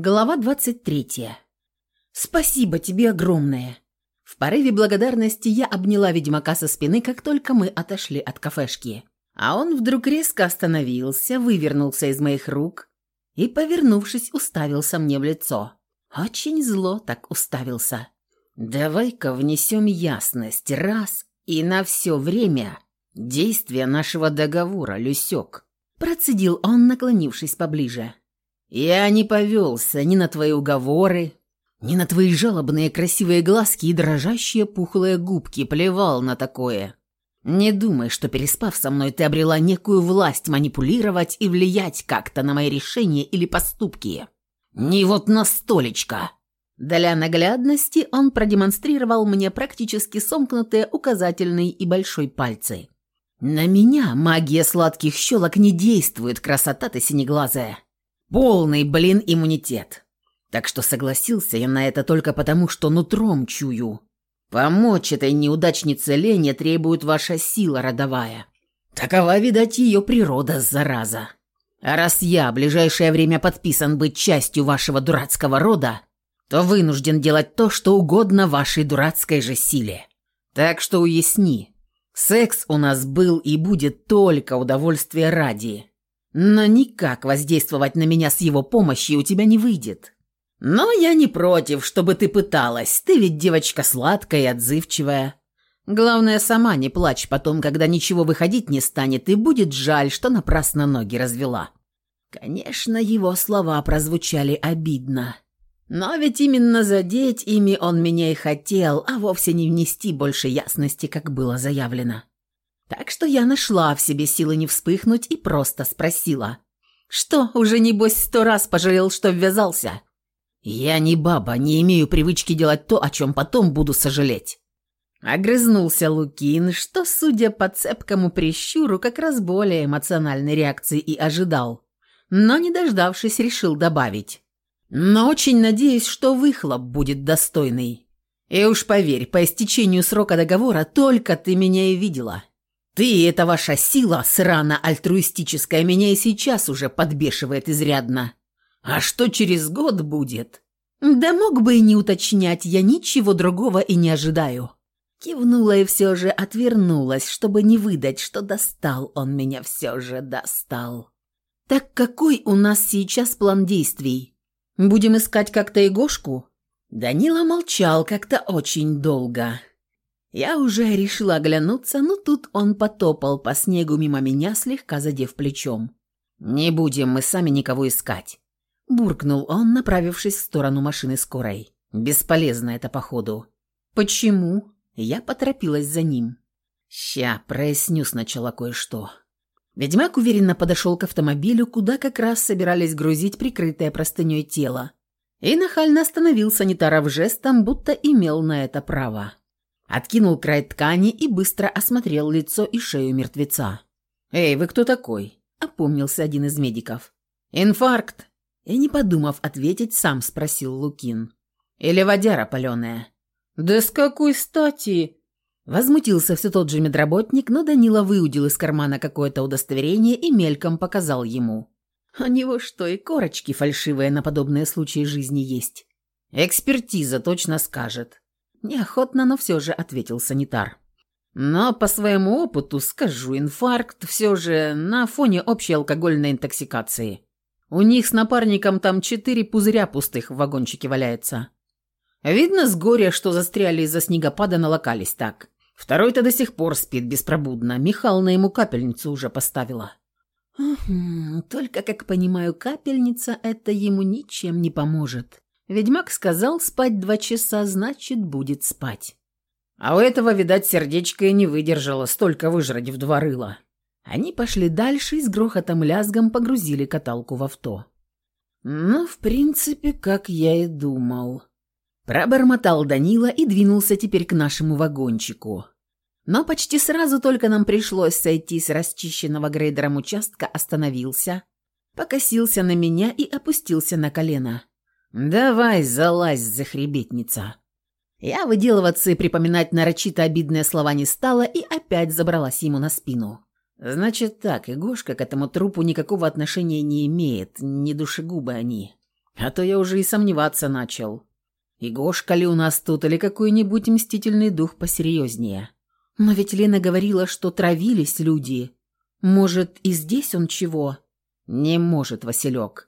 Глава 23. «Спасибо тебе огромное!» В порыве благодарности я обняла ведьмака со спины, как только мы отошли от кафешки. А он вдруг резко остановился, вывернулся из моих рук и, повернувшись, уставился мне в лицо. Очень зло так уставился. «Давай-ка внесем ясность раз и на все время действия нашего договора, Люсек», процедил он, наклонившись поближе. Я не повелся ни на твои уговоры, ни на твои жалобные красивые глазки и дрожащие пухлые губки, плевал на такое. Не думай, что переспав со мной, ты обрела некую власть манипулировать и влиять как-то на мои решения или поступки. Не вот на столечко. Для наглядности он продемонстрировал мне практически сомкнутые указательный и большой пальцы. На меня магия сладких щелок не действует, красота ты синеглазая. Полный, блин, иммунитет. Так что согласился я на это только потому, что нутром чую. Помочь этой неудачнице Лене требует ваша сила родовая. Такова, видать, ее природа, зараза. А раз я в ближайшее время подписан быть частью вашего дурацкого рода, то вынужден делать то, что угодно вашей дурацкой же силе. Так что уясни, секс у нас был и будет только удовольствие ради. Но никак воздействовать на меня с его помощью у тебя не выйдет. Но я не против, чтобы ты пыталась. Ты ведь девочка сладкая и отзывчивая. Главное, сама не плачь потом, когда ничего выходить не станет, и будет жаль, что напрасно ноги развела». Конечно, его слова прозвучали обидно. Но ведь именно задеть ими он меня и хотел, а вовсе не внести больше ясности, как было заявлено. Так что я нашла в себе силы не вспыхнуть и просто спросила. «Что, уже небось сто раз пожалел, что ввязался?» «Я не баба, не имею привычки делать то, о чем потом буду сожалеть». Огрызнулся Лукин, что, судя по цепкому прищуру, как раз более эмоциональной реакции и ожидал. Но, не дождавшись, решил добавить. «Но очень надеюсь, что выхлоп будет достойный. И уж поверь, по истечению срока договора только ты меня и видела. Ты, это ваша сила, срано-альтруистическая, меня и сейчас уже подбешивает изрядно. А что через год будет? Да мог бы и не уточнять, я ничего другого и не ожидаю. Кивнула и все же отвернулась, чтобы не выдать, что достал он меня все же достал. Так какой у нас сейчас план действий? Будем искать как-то Егошку? Данила молчал как-то очень долго. Я уже решила оглянуться, но тут он потопал по снегу мимо меня, слегка задев плечом. «Не будем мы сами никого искать», – буркнул он, направившись в сторону машины скорой. «Бесполезно это, походу». «Почему?» Я поторопилась за ним. «Ща, проясню сначала кое-что». Ведьмак уверенно подошел к автомобилю, куда как раз собирались грузить прикрытое простыней тело, и нахально остановил санитаров жестом, будто имел на это право. Откинул край ткани и быстро осмотрел лицо и шею мертвеца. «Эй, вы кто такой?» – опомнился один из медиков. «Инфаркт!» И не подумав ответить, сам спросил Лукин. «Или водяра паленая?» «Да с какой стати?» Возмутился все тот же медработник, но Данила выудил из кармана какое-то удостоверение и мельком показал ему. «У него что, и корочки фальшивые на подобные случаи жизни есть?» «Экспертиза точно скажет», Неохотно, но все же ответил санитар. Но по своему опыту скажу, инфаркт все же на фоне общей алкогольной интоксикации. У них с напарником там четыре пузыря пустых в вагончике валяется. Видно с горя, что застряли из-за снегопада, налокались так. Второй-то до сих пор спит беспробудно. Михална ему капельницу уже поставила. только, как понимаю, капельница это ему ничем не поможет. Ведьмак сказал спать два часа, значит, будет спать. А у этого, видать, сердечко и не выдержало столько выжрать в два рыла. Они пошли дальше и с грохотом-лязгом погрузили каталку в авто. Ну, в принципе, как я и думал. Пробормотал Данила и двинулся теперь к нашему вагончику. Но почти сразу только нам пришлось сойти с расчищенного грейдером участка, остановился, покосился на меня и опустился на колено. «Давай, залазь, захребетница!» Я выделываться и припоминать нарочито обидные слова не стала и опять забралась ему на спину. «Значит так, Игошка к этому трупу никакого отношения не имеет, не душегубы они. А то я уже и сомневаться начал. И Гошка ли у нас тут, или какой-нибудь мстительный дух посерьезнее. Но ведь Лена говорила, что травились люди. Может, и здесь он чего? Не может, Василек.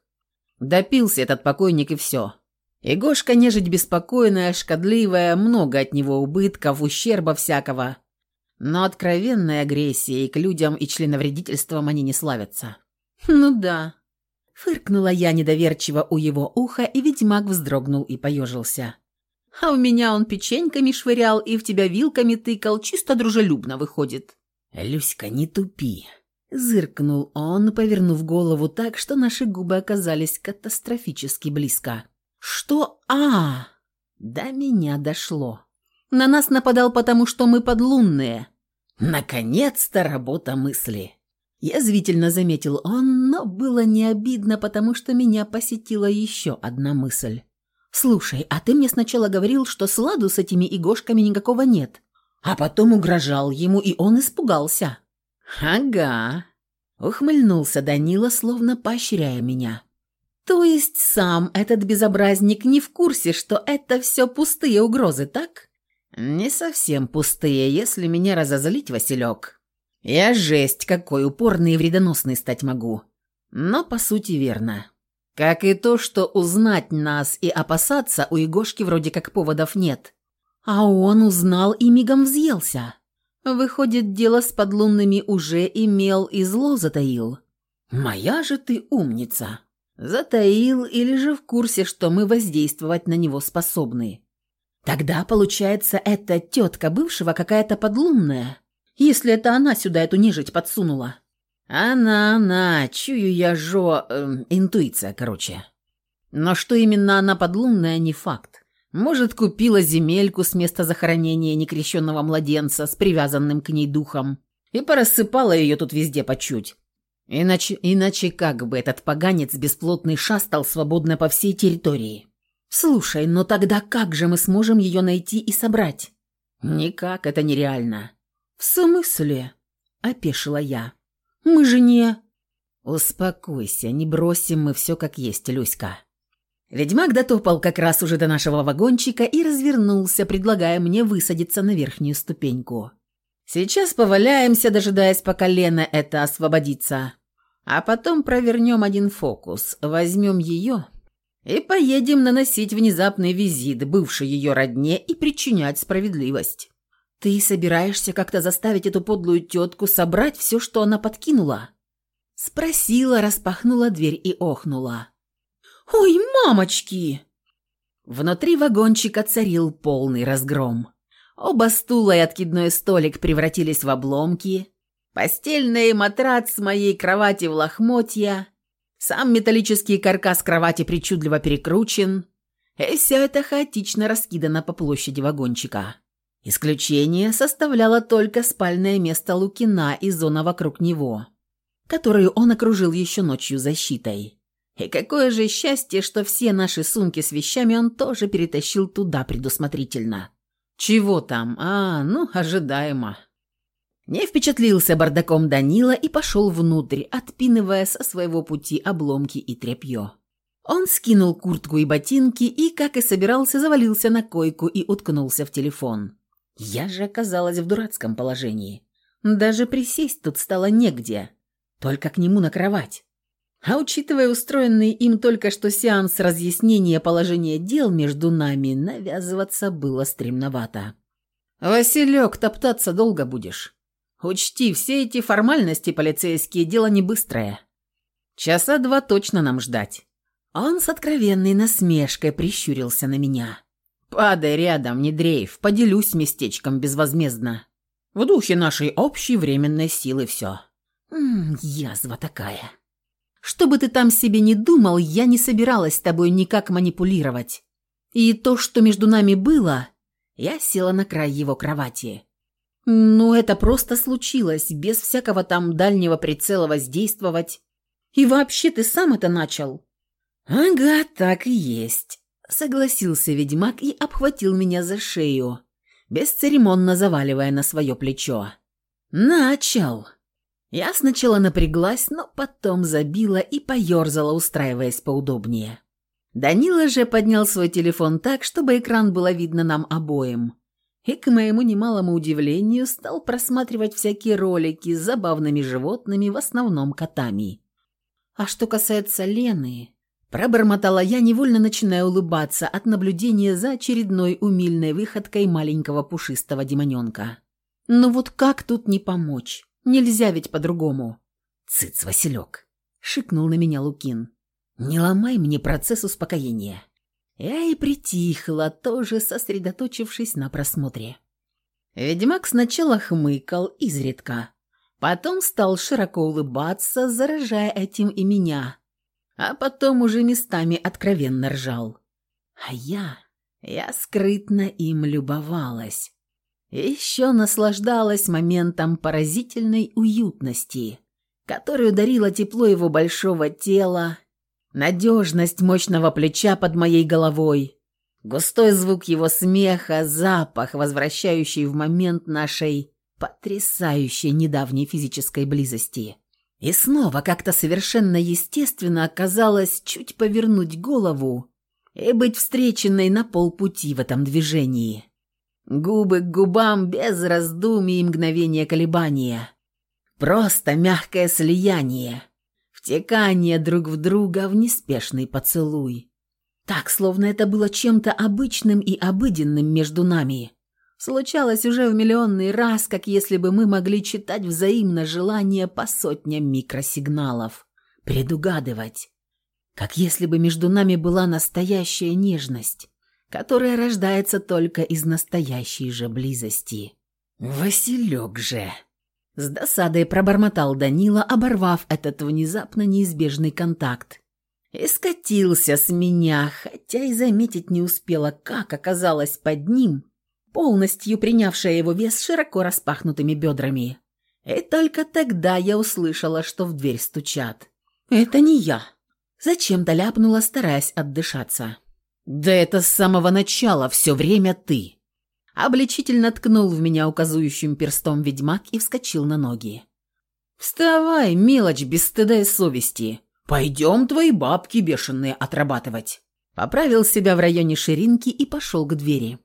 Допился этот покойник и все. И Гошка нежить беспокойная, шкодливая, много от него убытков, ущерба всякого. Но откровенной агрессией к людям и членовредительством они не славятся. Ну да. Фыркнула я недоверчиво у его уха, и ведьмак вздрогнул и поежился. А у меня он печеньками швырял и в тебя вилками тыкал, чисто дружелюбно выходит. «Люська, не тупи!» Зыркнул он, повернув голову так, что наши губы оказались катастрофически близко. «Что? А, До меня дошло. На нас нападал потому, что мы подлунные. Наконец-то работа мысли!» Язвительно заметил он, но было не обидно, потому что меня посетила еще одна мысль. «Слушай, а ты мне сначала говорил, что сладу с этими игошками никакого нет, а потом угрожал ему, и он испугался». «Ага», — ухмыльнулся Данила, словно поощряя меня. «То есть сам этот безобразник не в курсе, что это все пустые угрозы, так?» «Не совсем пустые, если меня разозлить, Василек», я жесть какой упорный и вредоносный стать могу. Но по сути верно. Как и то, что узнать нас и опасаться у Егошки вроде как поводов нет. А он узнал и мигом взъелся. Выходит, дело с подлунными уже имел и зло затаил. Моя же ты умница. Затаил или же в курсе, что мы воздействовать на него способны. Тогда, получается, эта тетка бывшего какая-то подлунная если это она сюда эту нежить подсунула. Она, она, чую я жо... Э, интуиция, короче. Но что именно она подлунная, не факт. Может, купила земельку с места захоронения некрещенного младенца с привязанным к ней духом и порассыпала ее тут везде по чуть. Иначе, иначе как бы этот поганец бесплотный шастал свободно по всей территории? Слушай, но тогда как же мы сможем ее найти и собрать? Никак, это нереально. «В смысле?» – опешила я. «Мы же не...» «Успокойся, не бросим мы все как есть, Люська». Ведьмак дотопал как раз уже до нашего вагончика и развернулся, предлагая мне высадиться на верхнюю ступеньку. «Сейчас поваляемся, дожидаясь, пока Лена это освободится. А потом провернем один фокус, возьмем ее и поедем наносить внезапный визит бывшей ее родне и причинять справедливость». «Ты собираешься как-то заставить эту подлую тетку собрать все, что она подкинула?» Спросила, распахнула дверь и охнула. «Ой, мамочки!» Внутри вагончика царил полный разгром. Оба стула и откидной столик превратились в обломки. Постельный матрац моей кровати в лохмотья. Сам металлический каркас кровати причудливо перекручен. И все это хаотично раскидано по площади вагончика. Исключение составляло только спальное место Лукина и зона вокруг него, которую он окружил еще ночью защитой. И какое же счастье, что все наши сумки с вещами он тоже перетащил туда предусмотрительно. Чего там? А, ну, ожидаемо. Не впечатлился бардаком Данила и пошел внутрь, отпинывая со своего пути обломки и тряпье. Он скинул куртку и ботинки и, как и собирался, завалился на койку и уткнулся в телефон. Я же оказалась в дурацком положении. Даже присесть тут стало негде, только к нему на кровать. А учитывая устроенный им только что сеанс разъяснения положения дел между нами, навязываться было стремновато. «Василек, топтаться долго будешь. Учти, все эти формальности полицейские – дело не быстрое. Часа два точно нам ждать». Он с откровенной насмешкой прищурился на меня. Падай рядом, не дрейф, поделюсь местечком безвозмездно. В духе нашей общей временной силы все. М язва такая. Что бы ты там себе не думал, я не собиралась с тобой никак манипулировать. И то, что между нами было, я села на край его кровати. Ну, это просто случилось, без всякого там дальнего прицела воздействовать. И вообще ты сам это начал. Ага, так и есть. Согласился ведьмак и обхватил меня за шею, бесцеремонно заваливая на свое плечо. «Начал!» Я сначала напряглась, но потом забила и поерзала, устраиваясь поудобнее. Данила же поднял свой телефон так, чтобы экран было видно нам обоим. И, к моему немалому удивлению, стал просматривать всякие ролики с забавными животными, в основном котами. А что касается Лены, пробормотала я, невольно начиная улыбаться от наблюдения за очередной умильной выходкой маленького пушистого демоненка. Ну вот как тут не помочь? Нельзя ведь по-другому. «Цыц, Василек!» — шикнул на меня Лукин. «Не ломай мне процесс успокоения». Я и притихла, тоже сосредоточившись на просмотре. Ведьмак сначала хмыкал изредка, потом стал широко улыбаться, заражая этим и меня, а потом уже местами откровенно ржал. А я, я скрытно им любовалась. Еще наслаждалась моментом поразительной уютности, которую дарило тепло его большого тела Надежность мощного плеча под моей головой, густой звук его смеха, запах, возвращающий в момент нашей потрясающей недавней физической близости. И снова как-то совершенно естественно оказалось чуть повернуть голову и быть встреченной на полпути в этом движении. Губы к губам без раздумий и мгновения колебания. Просто мягкое слияние втекание друг в друга в неспешный поцелуй. Так, словно это было чем-то обычным и обыденным между нами. Случалось уже в миллионный раз, как если бы мы могли читать взаимно желания по сотням микросигналов, предугадывать. Как если бы между нами была настоящая нежность, которая рождается только из настоящей же близости. «Василек же!» С досадой пробормотал Данила, оборвав этот внезапно неизбежный контакт. И скатился с меня, хотя и заметить не успела, как оказалось под ним, полностью принявшая его вес широко распахнутыми бедрами. И только тогда я услышала, что в дверь стучат. «Это не я!» Зачем-то ляпнула, стараясь отдышаться. «Да это с самого начала все время ты!» Обличительно ткнул в меня указующим перстом ведьмак и вскочил на ноги. «Вставай, мелочь без стыда и совести. Пойдем твои бабки бешеные отрабатывать». Поправил себя в районе ширинки и пошел к двери.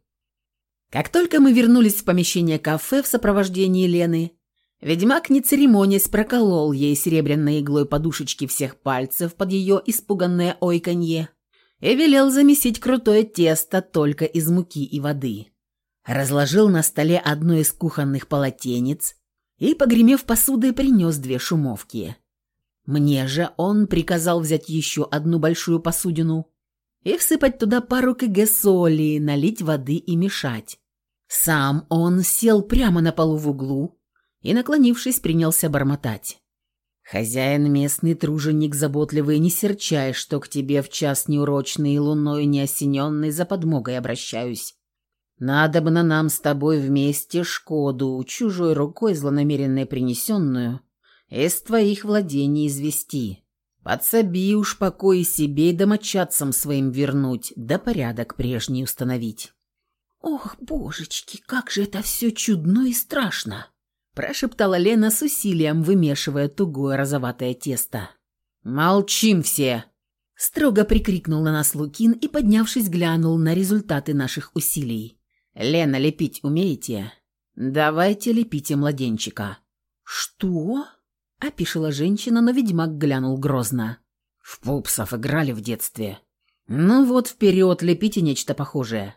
Как только мы вернулись в помещение кафе в сопровождении Лены, ведьмак, не церемонясь, проколол ей серебряной иглой подушечки всех пальцев под ее испуганное ойканье и велел замесить крутое тесто только из муки и воды разложил на столе одно из кухонных полотенец и, погремев посудой, принес две шумовки. Мне же он приказал взять еще одну большую посудину и всыпать туда пару кг соли, налить воды и мешать. Сам он сел прямо на полу в углу и, наклонившись, принялся бормотать. «Хозяин местный труженик заботливый, не серчай, что к тебе в час неурочный луной неосененный за подмогой обращаюсь. Надо бы на нам с тобой вместе Шкоду, чужой рукой злонамеренно принесенную, из твоих владений извести. Подсоби уж покой себе и домочадцам своим вернуть, да порядок прежний установить». «Ох, божечки, как же это все чудно и страшно!» Прошептала Лена с усилием, вымешивая тугое розоватое тесто. «Молчим все!» Строго прикрикнул на нас Лукин и, поднявшись, глянул на результаты наших усилий. «Лена, лепить умеете?» «Давайте лепите младенчика». «Что?» – опишила женщина, но ведьмак глянул грозно. «В пупсов играли в детстве». «Ну вот вперед, лепите нечто похожее».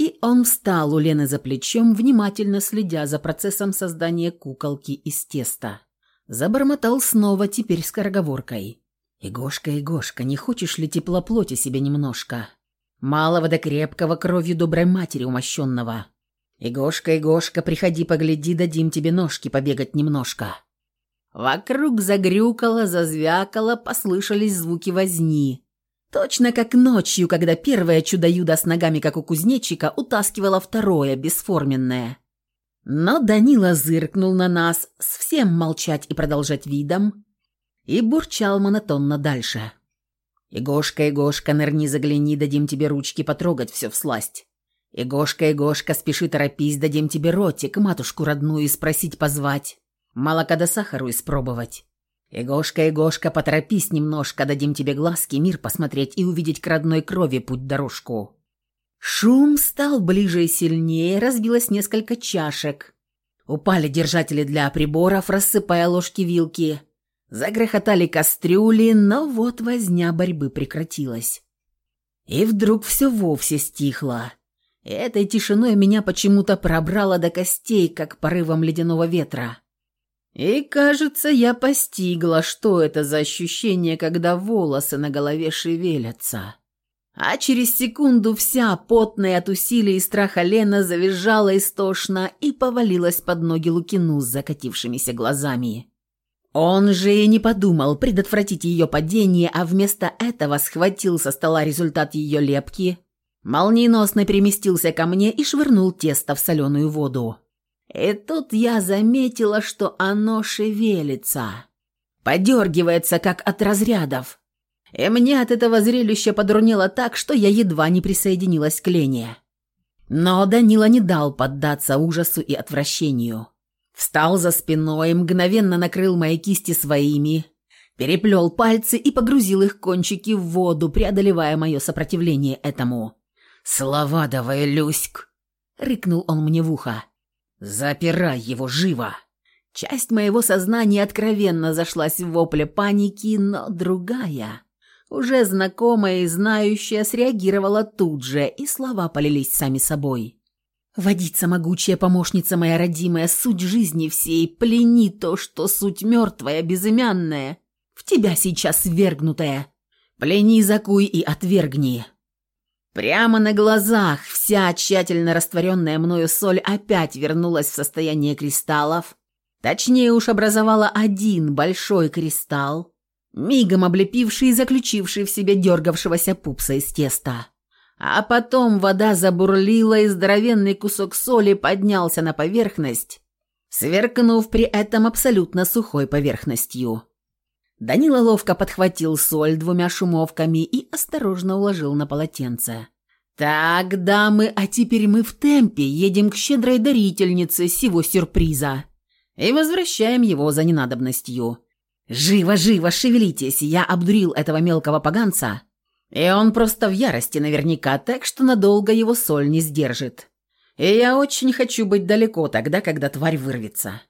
И он встал у Лены за плечом, внимательно следя за процессом создания куколки из теста. Забормотал снова, теперь скороговоркой. «Игошка, Игошка, не хочешь ли теплоплоти себе немножко?» Малого да крепкого кровью доброй матери умощенного. Игошка, Игошка, приходи, погляди, дадим тебе ножки побегать немножко». Вокруг загрюкало, зазвякало, послышались звуки возни. Точно как ночью, когда первое чудо-юдо с ногами, как у кузнечика, утаскивало второе, бесформенное. Но Данила зыркнул на нас, с всем молчать и продолжать видом, и бурчал монотонно дальше. «Игошка, Игошка, нырни, загляни, дадим тебе ручки потрогать все всласть. Игошка, Игошка, спеши, торопись, дадим тебе ротик, матушку родную спросить позвать, молока да сахару испробовать. «Егошка, Егошка, поторопись немножко, дадим тебе глазки, мир посмотреть и увидеть к родной крови путь-дорожку». Шум стал ближе и сильнее, разбилось несколько чашек. Упали держатели для приборов, рассыпая ложки-вилки. Загрохотали кастрюли, но вот возня борьбы прекратилась. И вдруг все вовсе стихло. Этой тишиной меня почему-то пробрало до костей, как порывом ледяного ветра. И, кажется, я постигла, что это за ощущение, когда волосы на голове шевелятся. А через секунду вся, потная от усилий и страха Лена, завизжала истошно и повалилась под ноги Лукину с закатившимися глазами. Он же и не подумал предотвратить ее падение, а вместо этого схватил со стола результат ее лепки, молниеносно переместился ко мне и швырнул тесто в соленую воду. И тут я заметила, что оно шевелится, подергивается, как от разрядов. И мне от этого зрелища подурнело так, что я едва не присоединилась к Лене. Но Данила не дал поддаться ужасу и отвращению. Встал за спиной, мгновенно накрыл мои кисти своими, переплел пальцы и погрузил их кончики в воду, преодолевая мое сопротивление этому. «Слова давай, Люськ!» — рыкнул он мне в ухо. «Запирай его живо!» Часть моего сознания откровенно зашлась в вопле паники, но другая, уже знакомая и знающая, среагировала тут же, и слова полились сами собой. Водица могучая помощница моя родимая, суть жизни всей, плени то, что суть мертвая, безымянная, в тебя сейчас вергнутая. Плени, закуй и отвергни. Прямо на глазах вся тщательно растворенная мною соль опять вернулась в состояние кристаллов, точнее уж образовала один большой кристалл, мигом облепивший и заключивший в себе дергавшегося пупса из теста. А потом вода забурлила, и здоровенный кусок соли поднялся на поверхность, сверкнув при этом абсолютно сухой поверхностью. Данила ловко подхватил соль двумя шумовками и осторожно уложил на полотенце. «Так, дамы, а теперь мы в темпе едем к щедрой дарительнице сего сюрприза и возвращаем его за ненадобностью. Живо, живо, шевелитесь, я обдурил этого мелкого поганца, и он просто в ярости наверняка, так что надолго его соль не сдержит. И я очень хочу быть далеко тогда, когда тварь вырвется.